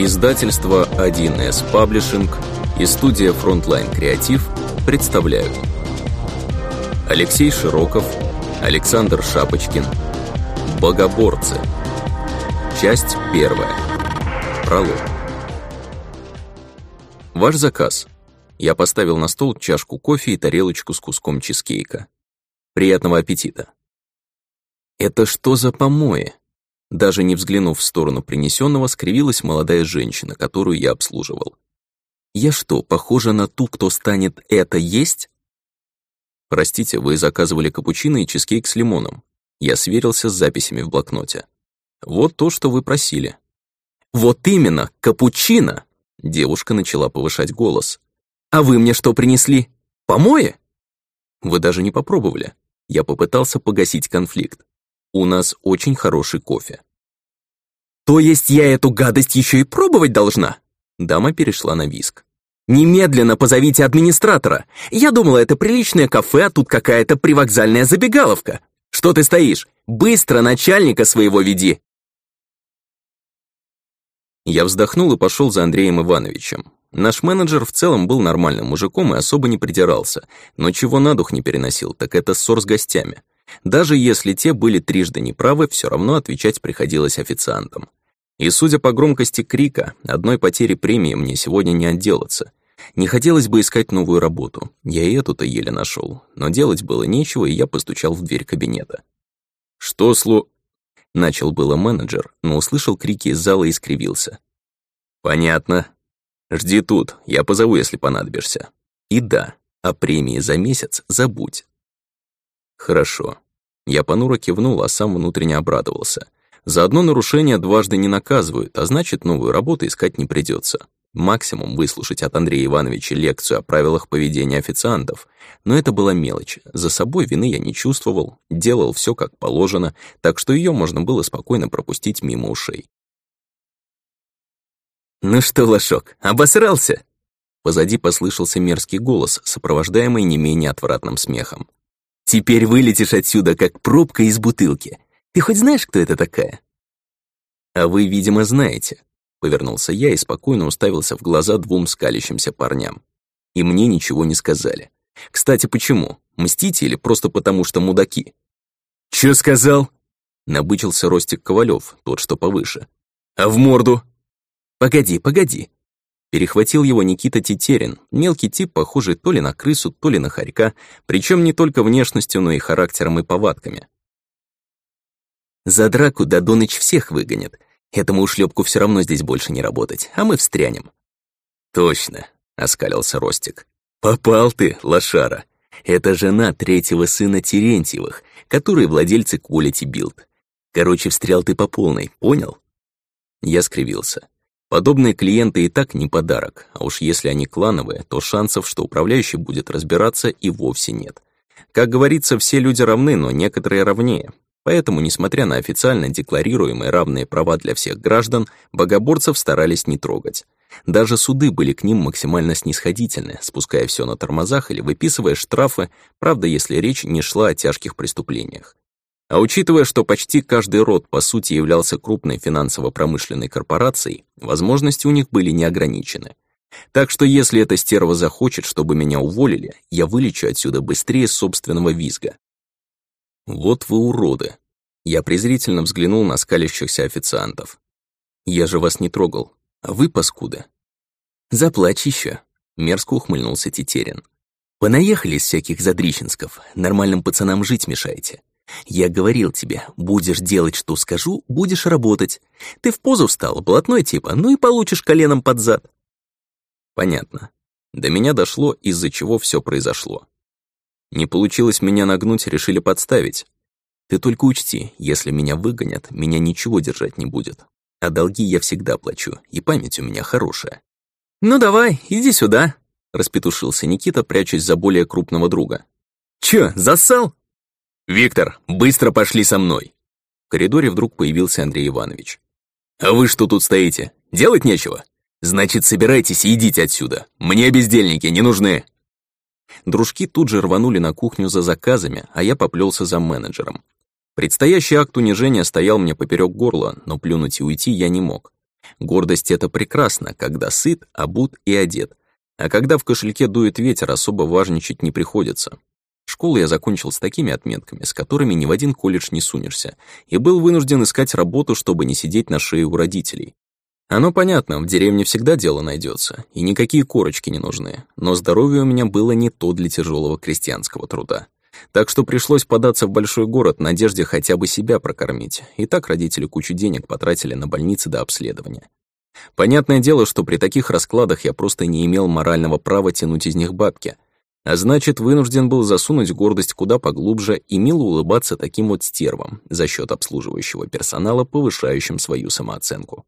Издательство 1С Паблишинг и студия Frontline Креатив представляют Алексей Широков, Александр Шапочкин Богоборцы Часть первая Пролог Ваш заказ. Я поставил на стол чашку кофе и тарелочку с куском чизкейка. Приятного аппетита. Это что за помои? Даже не взглянув в сторону принесенного, скривилась молодая женщина, которую я обслуживал. «Я что, похожа на ту, кто станет это есть?» «Простите, вы заказывали капучино и чизкейк с лимоном». Я сверился с записями в блокноте. «Вот то, что вы просили». «Вот именно, капучино!» Девушка начала повышать голос. «А вы мне что принесли? Помои?» «Вы даже не попробовали». Я попытался погасить конфликт. У нас очень хороший кофе. То есть я эту гадость еще и пробовать должна? Дама перешла на виск. «Немедленно позовите администратора! Я думала, это приличное кафе, а тут какая-то привокзальная забегаловка! Что ты стоишь? Быстро начальника своего веди!» Я вздохнул и пошел за Андреем Ивановичем. Наш менеджер в целом был нормальным мужиком и особо не придирался, но чего на дух не переносил, так это ссор с гостями. Даже если те были трижды неправы, все равно отвечать приходилось официантам. И судя по громкости крика, одной потери премии мне сегодня не отделаться. Не хотелось бы искать новую работу, я и эту-то еле нашел, но делать было нечего, и я постучал в дверь кабинета. «Что слу...» Начал было менеджер, но услышал крики из зала и скривился. «Понятно. Жди тут, я позову, если понадобишься. И да, о премии за месяц забудь. Хорошо. Я понуро кивнул, а сам внутренне обрадовался. За одно нарушение дважды не наказывают, а значит, новую работу искать не придется. Максимум выслушать от Андрея Ивановича лекцию о правилах поведения официантов. Но это была мелочь. За собой вины я не чувствовал, делал все как положено, так что ее можно было спокойно пропустить мимо ушей. «Ну что, Лошок, обосрался?» Позади послышался мерзкий голос, сопровождаемый не менее отвратным смехом. Теперь вылетишь отсюда, как пробка из бутылки. Ты хоть знаешь, кто это такая?» «А вы, видимо, знаете», — повернулся я и спокойно уставился в глаза двум скалящимся парням. И мне ничего не сказали. Кстати, почему? Мстите или просто потому, что мудаки? «Чё сказал?» Набычился Ростик Ковалев, тот, что повыше. «А в морду?» «Погоди, погоди», Перехватил его Никита Тетерин, мелкий тип, похожий то ли на крысу, то ли на хорька, причем не только внешностью, но и характером и повадками. За драку Дадоныч всех выгонит. Этому ушлепку все равно здесь больше не работать, а мы встрянем. Точно, оскалился Ростик. Попал ты, лошара. Это жена третьего сына Терентьевых, которые владельцы Quality Build. Короче, встрял ты по полной, понял? Я скривился. Подобные клиенты и так не подарок, а уж если они клановые, то шансов, что управляющий будет разбираться, и вовсе нет. Как говорится, все люди равны, но некоторые равнее. Поэтому, несмотря на официально декларируемые равные права для всех граждан, богоборцев старались не трогать. Даже суды были к ним максимально снисходительны, спуская все на тормозах или выписывая штрафы, правда, если речь не шла о тяжких преступлениях. А учитывая, что почти каждый род по сути являлся крупной финансово-промышленной корпорацией, возможности у них были неограничены. Так что если эта стерва захочет, чтобы меня уволили, я вылечу отсюда быстрее собственного визга. Вот вы уроды. Я презрительно взглянул на скалящихся официантов. Я же вас не трогал, а вы паскуды. Заплачь еще. мерзко ухмыльнулся Тетерин. Понаехали из всяких задрищенсков, нормальным пацанам жить мешаете. Я говорил тебе, будешь делать, что скажу, будешь работать. Ты в позу встал, блатной типа, ну и получишь коленом под зад. Понятно. До меня дошло, из-за чего все произошло. Не получилось меня нагнуть, решили подставить. Ты только учти, если меня выгонят, меня ничего держать не будет. А долги я всегда плачу, и память у меня хорошая. «Ну давай, иди сюда», — распетушился Никита, прячась за более крупного друга. «Чё, засал?» «Виктор, быстро пошли со мной!» В коридоре вдруг появился Андрей Иванович. «А вы что тут стоите? Делать нечего? Значит, собирайтесь и идите отсюда. Мне бездельники не нужны!» Дружки тут же рванули на кухню за заказами, а я поплелся за менеджером. Предстоящий акт унижения стоял мне поперек горла, но плюнуть и уйти я не мог. Гордость — это прекрасно, когда сыт, обут и одет. А когда в кошельке дует ветер, особо важничать не приходится. Школу я закончил с такими отметками, с которыми ни в один колледж не сунешься, и был вынужден искать работу, чтобы не сидеть на шее у родителей. Оно понятно, в деревне всегда дело найдется, и никакие корочки не нужны, но здоровье у меня было не то для тяжелого крестьянского труда. Так что пришлось податься в большой город в надежде хотя бы себя прокормить, и так родители кучу денег потратили на больницы до обследования. Понятное дело, что при таких раскладах я просто не имел морального права тянуть из них бабки, а значит, вынужден был засунуть гордость куда поглубже и мило улыбаться таким вот стервам за счет обслуживающего персонала, повышающим свою самооценку.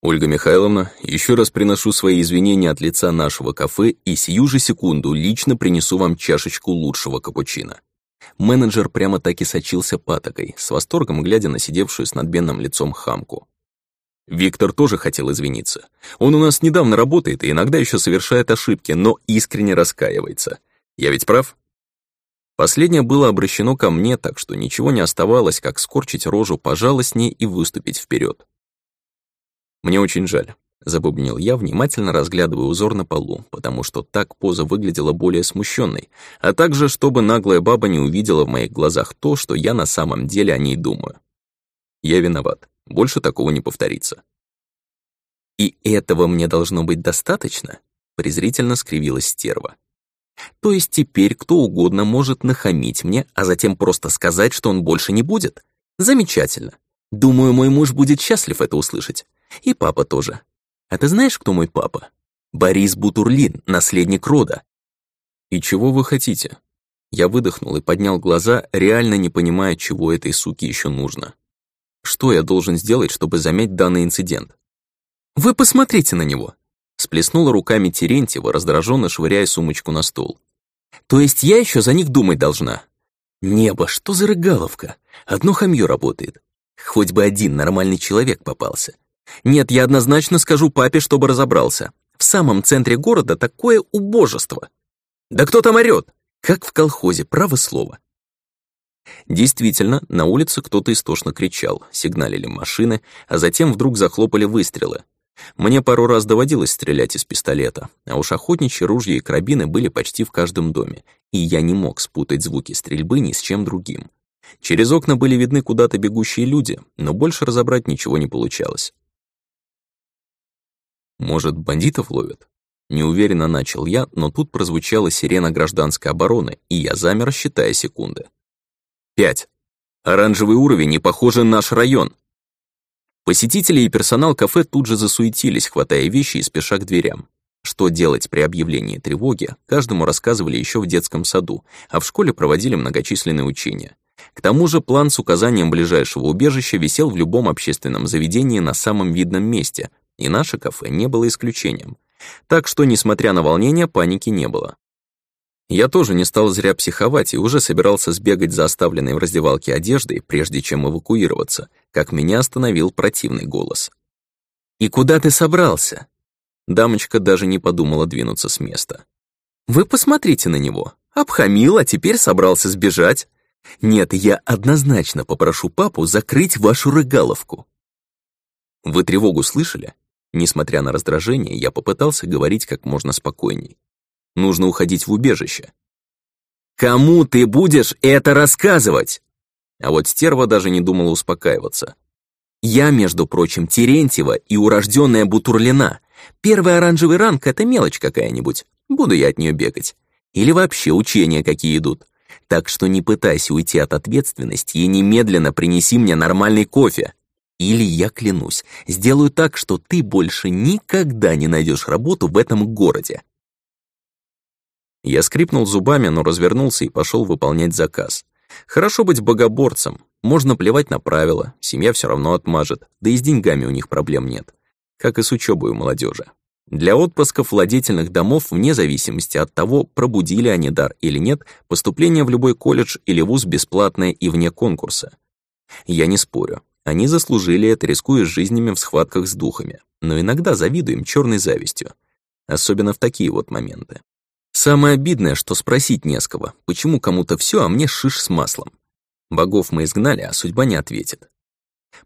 Ольга Михайловна, еще раз приношу свои извинения от лица нашего кафе и сию же секунду лично принесу вам чашечку лучшего капучино. Менеджер прямо так и сочился патокой, с восторгом глядя на сидевшую с надменным лицом хамку. Виктор тоже хотел извиниться. Он у нас недавно работает и иногда еще совершает ошибки, но искренне раскаивается. Я ведь прав? Последнее было обращено ко мне, так что ничего не оставалось, как скорчить рожу пожалостнее и выступить вперед. «Мне очень жаль», — забубнил я, внимательно разглядывая узор на полу, потому что так поза выглядела более смущенной, а также, чтобы наглая баба не увидела в моих глазах то, что я на самом деле о ней думаю. Я виноват. Больше такого не повторится. «И этого мне должно быть достаточно?» — презрительно скривилась стерва. «То есть теперь кто угодно может нахамить мне, а затем просто сказать, что он больше не будет? Замечательно. Думаю, мой муж будет счастлив это услышать. И папа тоже. А ты знаешь, кто мой папа? Борис Бутурлин, наследник рода. И чего вы хотите? Я выдохнул и поднял глаза, реально не понимая, чего этой суке еще нужно. Что я должен сделать, чтобы замять данный инцидент? Вы посмотрите на него! Сплеснула руками Терентьева, раздраженно швыряя сумочку на стол. То есть я еще за них думать должна? Небо, что за рыгаловка? Одно хамье работает. Хоть бы один нормальный человек попался. Нет, я однозначно скажу папе, чтобы разобрался. В самом центре города такое убожество. Да кто там орёт? Как в колхозе, право слово. Действительно, на улице кто-то истошно кричал, сигналили машины, а затем вдруг захлопали выстрелы. Мне пару раз доводилось стрелять из пистолета, а уж охотничьи ружья и карабины были почти в каждом доме, и я не мог спутать звуки стрельбы ни с чем другим. Через окна были видны куда-то бегущие люди, но больше разобрать ничего не получалось. Может, бандитов ловят? Неуверенно начал я, но тут прозвучала сирена гражданской обороны, и я замер, считая секунды. Пять. Оранжевый уровень не похоже на наш район. Посетители и персонал кафе тут же засуетились, хватая вещи и спеша к дверям. Что делать при объявлении тревоги, каждому рассказывали еще в детском саду, а в школе проводили многочисленные учения. К тому же план с указанием ближайшего убежища висел в любом общественном заведении на самом видном месте, и наше кафе не было исключением. Так что, несмотря на волнение, паники не было. Я тоже не стал зря психовать и уже собирался сбегать за оставленной в раздевалке одеждой, прежде чем эвакуироваться, как меня остановил противный голос. «И куда ты собрался?» Дамочка даже не подумала двинуться с места. «Вы посмотрите на него. Обхамил, а теперь собрался сбежать. Нет, я однозначно попрошу папу закрыть вашу рыгаловку». «Вы тревогу слышали?» Несмотря на раздражение, я попытался говорить как можно спокойней. Нужно уходить в убежище. «Кому ты будешь это рассказывать?» А вот стерва даже не думала успокаиваться. «Я, между прочим, Терентьева и урожденная Бутурлина. Первый оранжевый ранг — это мелочь какая-нибудь. Буду я от нее бегать. Или вообще учения какие идут. Так что не пытайся уйти от ответственности и немедленно принеси мне нормальный кофе. Или я клянусь, сделаю так, что ты больше никогда не найдешь работу в этом городе. Я скрипнул зубами, но развернулся и пошел выполнять заказ. Хорошо быть богоборцем, можно плевать на правила, семья все равно отмажет, да и с деньгами у них проблем нет. Как и с учебой у молодежи. Для отпусков владетельных домов, вне зависимости от того, пробудили они дар или нет, поступление в любой колледж или вуз бесплатное и вне конкурса. Я не спорю, они заслужили это, рискуя жизнями в схватках с духами, но иногда завидуем черной завистью. Особенно в такие вот моменты. Самое обидное, что спросить не с кого, почему кому-то все, а мне шиш с маслом. Богов мы изгнали, а судьба не ответит.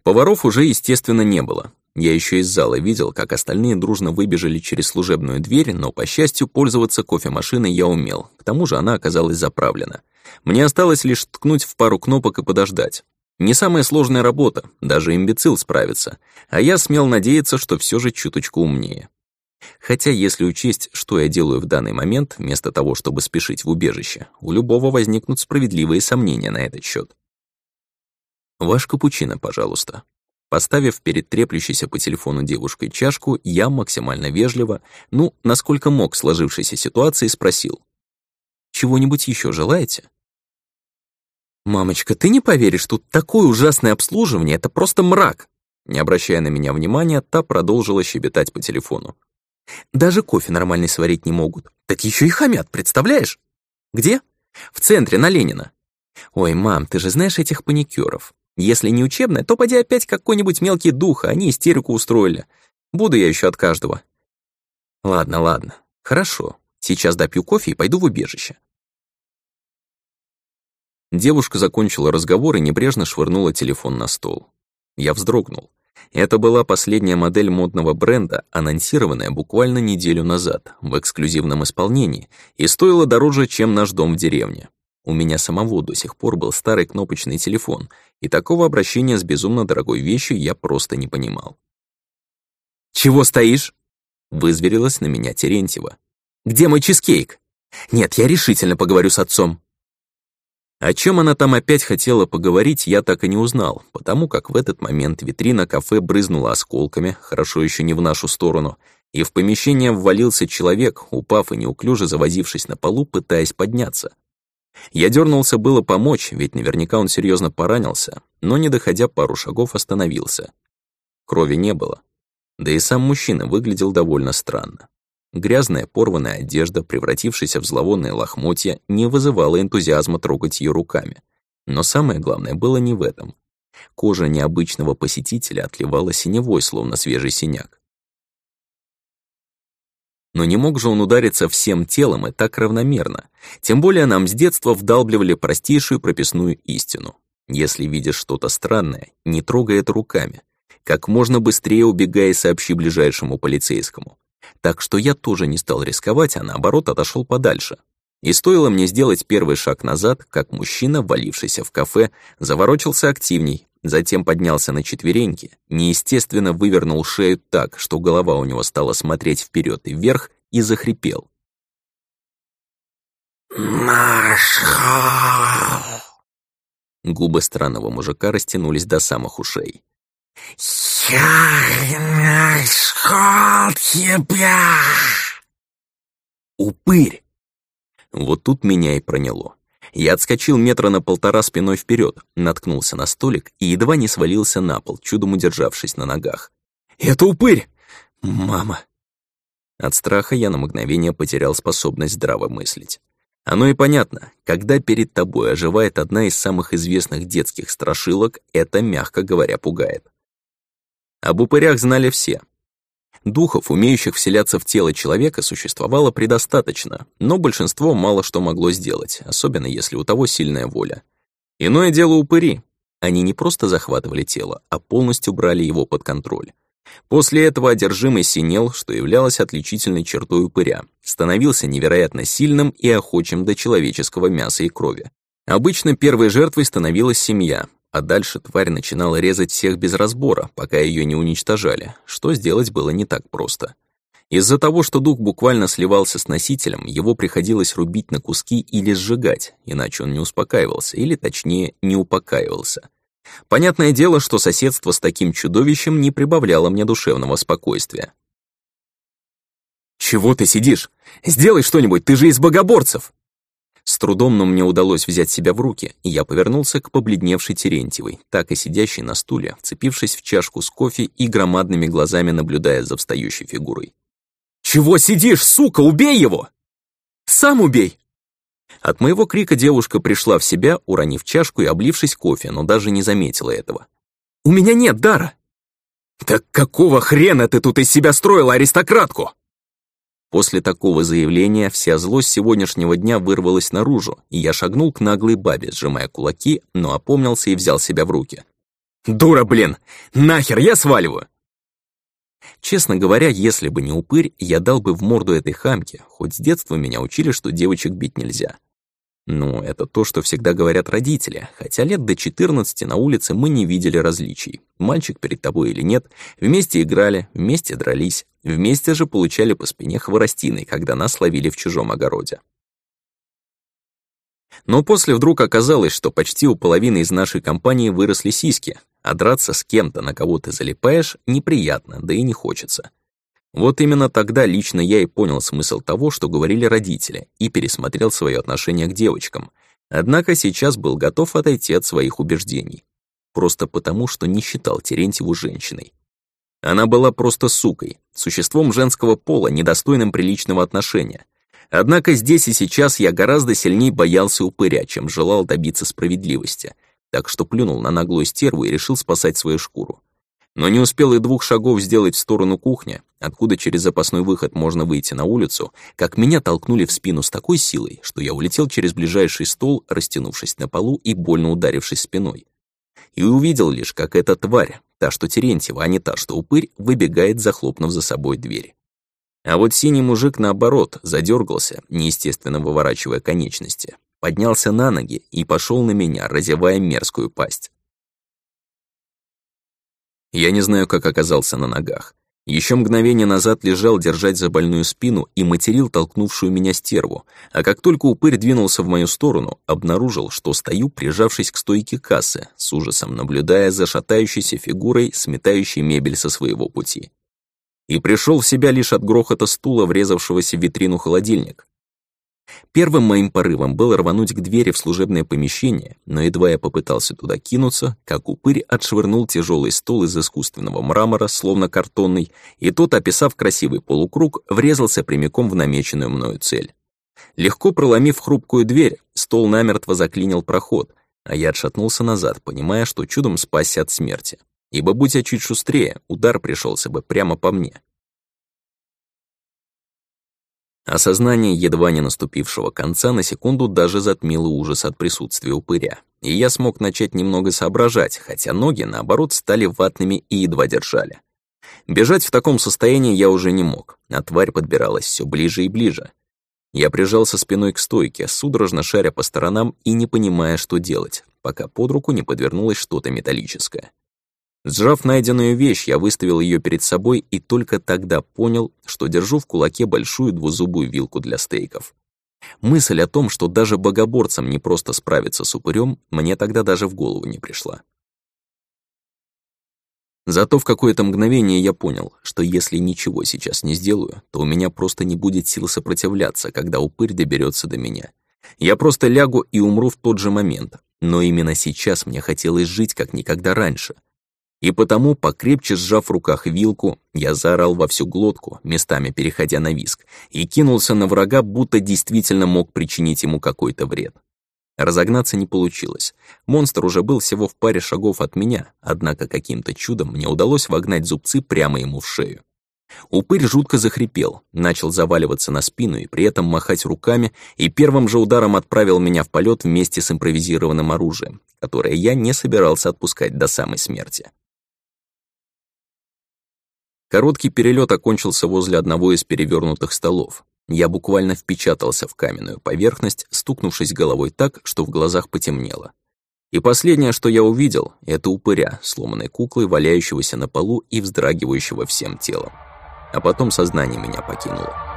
Поваров уже, естественно, не было. Я еще из зала видел, как остальные дружно выбежали через служебную дверь, но, по счастью, пользоваться кофемашиной я умел. К тому же она оказалась заправлена. Мне осталось лишь ткнуть в пару кнопок и подождать. Не самая сложная работа, даже имбецил справится, а я смел надеяться, что все же чуточку умнее. Хотя, если учесть, что я делаю в данный момент, вместо того, чтобы спешить в убежище, у любого возникнут справедливые сомнения на этот счет. «Ваш капучино, пожалуйста». Поставив перед треплющейся по телефону девушкой чашку, я максимально вежливо, ну, насколько мог сложившейся ситуации, спросил. «Чего-нибудь еще желаете?» «Мамочка, ты не поверишь, тут такое ужасное обслуживание, это просто мрак!» Не обращая на меня внимания, та продолжила щебетать по телефону. «Даже кофе нормальный сварить не могут. Так еще и хамят, представляешь? Где? В центре, на Ленина. Ой, мам, ты же знаешь этих паникеров. Если не учебная, то поди опять какой-нибудь мелкий дух, а они истерику устроили. Буду я еще от каждого. Ладно, ладно. Хорошо. Сейчас допью кофе и пойду в убежище. Девушка закончила разговор и небрежно швырнула телефон на стол. Я вздрогнул. Это была последняя модель модного бренда, анонсированная буквально неделю назад, в эксклюзивном исполнении, и стоила дороже, чем наш дом в деревне. У меня самого до сих пор был старый кнопочный телефон, и такого обращения с безумно дорогой вещью я просто не понимал. «Чего стоишь?» — вызверилась на меня Терентьева. «Где мой чизкейк?» «Нет, я решительно поговорю с отцом». О чем она там опять хотела поговорить, я так и не узнал, потому как в этот момент витрина кафе брызнула осколками, хорошо еще не в нашу сторону, и в помещение ввалился человек, упав и неуклюже завозившись на полу, пытаясь подняться. Я дернулся было помочь, ведь наверняка он серьезно поранился, но, не доходя пару шагов, остановился. Крови не было. Да и сам мужчина выглядел довольно странно. Грязная порванная одежда, превратившаяся в зловонные лохмотья, не вызывала энтузиазма трогать ее руками. Но самое главное было не в этом. Кожа необычного посетителя отливала синевой, словно свежий синяк. Но не мог же он удариться всем телом и так равномерно. Тем более нам с детства вдалбливали простейшую прописную истину. Если видишь что-то странное, не трогай это руками. Как можно быстрее убегай и сообщи ближайшему полицейскому. Так что я тоже не стал рисковать, а наоборот отошел подальше. И стоило мне сделать первый шаг назад, как мужчина, валившийся в кафе, заворочился активней, затем поднялся на четвереньки, неестественно вывернул шею так, что голова у него стала смотреть вперед и вверх, и захрипел. «Маршал!» Губы странного мужика растянулись до самых ушей. «Я нашел тебя!» «Упырь!» Вот тут меня и проняло. Я отскочил метра на полтора спиной вперед, наткнулся на столик и едва не свалился на пол, чудом удержавшись на ногах. «Это упырь! Мама!» От страха я на мгновение потерял способность здраво мыслить. Оно и понятно, когда перед тобой оживает одна из самых известных детских страшилок, это, мягко говоря, пугает. Об упырях знали все. Духов, умеющих вселяться в тело человека, существовало предостаточно, но большинство мало что могло сделать, особенно если у того сильная воля. Иное дело упыри. Они не просто захватывали тело, а полностью брали его под контроль. После этого одержимый синел, что являлось отличительной чертой упыря, становился невероятно сильным и охочим до человеческого мяса и крови. Обычно первой жертвой становилась семья, а дальше тварь начинала резать всех без разбора, пока ее не уничтожали, что сделать было не так просто. Из-за того, что дух буквально сливался с носителем, его приходилось рубить на куски или сжигать, иначе он не успокаивался, или точнее, не упокаивался. Понятное дело, что соседство с таким чудовищем не прибавляло мне душевного спокойствия. «Чего ты сидишь? Сделай что-нибудь, ты же из богоборцев!» С трудом, но мне удалось взять себя в руки, и я повернулся к побледневшей Терентьевой, так и сидящей на стуле, вцепившись в чашку с кофе и громадными глазами наблюдая за встающей фигурой. «Чего сидишь, сука, убей его!» «Сам убей!» От моего крика девушка пришла в себя, уронив чашку и облившись кофе, но даже не заметила этого. «У меня нет дара!» «Так какого хрена ты тут из себя строила аристократку?» После такого заявления вся злость сегодняшнего дня вырвалась наружу, и я шагнул к наглой бабе, сжимая кулаки, но опомнился и взял себя в руки. «Дура, блин! Нахер, я сваливаю!» Честно говоря, если бы не упырь, я дал бы в морду этой хамке, хоть с детства меня учили, что девочек бить нельзя. Ну, это то, что всегда говорят родители, хотя лет до 14 на улице мы не видели различий. Мальчик перед тобой или нет, вместе играли, вместе дрались, вместе же получали по спине хворостиной, когда нас ловили в чужом огороде. Но после вдруг оказалось, что почти у половины из нашей компании выросли сиськи, а драться с кем-то, на кого ты залипаешь, неприятно, да и не хочется. Вот именно тогда лично я и понял смысл того, что говорили родители, и пересмотрел свое отношение к девочкам. Однако сейчас был готов отойти от своих убеждений. Просто потому, что не считал Терентьеву женщиной. Она была просто сукой, существом женского пола, недостойным приличного отношения. Однако здесь и сейчас я гораздо сильнее боялся упыря, чем желал добиться справедливости, так что плюнул на наглую стерву и решил спасать свою шкуру. Но не успел и двух шагов сделать в сторону кухни, откуда через запасной выход можно выйти на улицу, как меня толкнули в спину с такой силой, что я улетел через ближайший стол, растянувшись на полу и больно ударившись спиной. И увидел лишь, как эта тварь, та, что Терентьева, а не та, что упырь, выбегает, захлопнув за собой дверь. А вот синий мужик, наоборот, задергался, неестественно выворачивая конечности, поднялся на ноги и пошел на меня, разевая мерзкую пасть. Я не знаю, как оказался на ногах. Еще мгновение назад лежал держать за больную спину и материл толкнувшую меня стерву, а как только упырь двинулся в мою сторону, обнаружил, что стою, прижавшись к стойке кассы, с ужасом наблюдая за шатающейся фигурой, сметающей мебель со своего пути. И пришел в себя лишь от грохота стула, врезавшегося в витрину холодильник. Первым моим порывом было рвануть к двери в служебное помещение, но едва я попытался туда кинуться, как упырь отшвырнул тяжелый стол из искусственного мрамора, словно картонный, и тот, описав красивый полукруг, врезался прямиком в намеченную мною цель. Легко проломив хрупкую дверь, стол намертво заклинил проход, а я отшатнулся назад, понимая, что чудом спасся от смерти. Ибо будь я чуть шустрее, удар пришелся бы прямо по мне. Осознание едва не наступившего конца на секунду даже затмило ужас от присутствия упыря, и я смог начать немного соображать, хотя ноги, наоборот, стали ватными и едва держали. Бежать в таком состоянии я уже не мог, а тварь подбиралась все ближе и ближе. Я прижался спиной к стойке, судорожно шаря по сторонам и не понимая, что делать, пока под руку не подвернулось что-то металлическое. Сжав найденную вещь, я выставил ее перед собой и только тогда понял, что держу в кулаке большую двузубую вилку для стейков. Мысль о том, что даже богоборцам не просто справиться с упырем, мне тогда даже в голову не пришла. Зато в какое-то мгновение я понял, что если ничего сейчас не сделаю, то у меня просто не будет сил сопротивляться, когда упырь доберется до меня. Я просто лягу и умру в тот же момент. Но именно сейчас мне хотелось жить как никогда раньше, и потому, покрепче сжав в руках вилку, я заорал во всю глотку, местами переходя на виск, и кинулся на врага, будто действительно мог причинить ему какой-то вред. Разогнаться не получилось. Монстр уже был всего в паре шагов от меня, однако каким-то чудом мне удалось вогнать зубцы прямо ему в шею. Упырь жутко захрипел, начал заваливаться на спину и при этом махать руками, и первым же ударом отправил меня в полет вместе с импровизированным оружием, которое я не собирался отпускать до самой смерти. Короткий перелет окончился возле одного из перевернутых столов. Я буквально впечатался в каменную поверхность, стукнувшись головой так, что в глазах потемнело. И последнее, что я увидел, это упыря, сломанной куклой, валяющегося на полу и вздрагивающего всем телом. А потом сознание меня покинуло.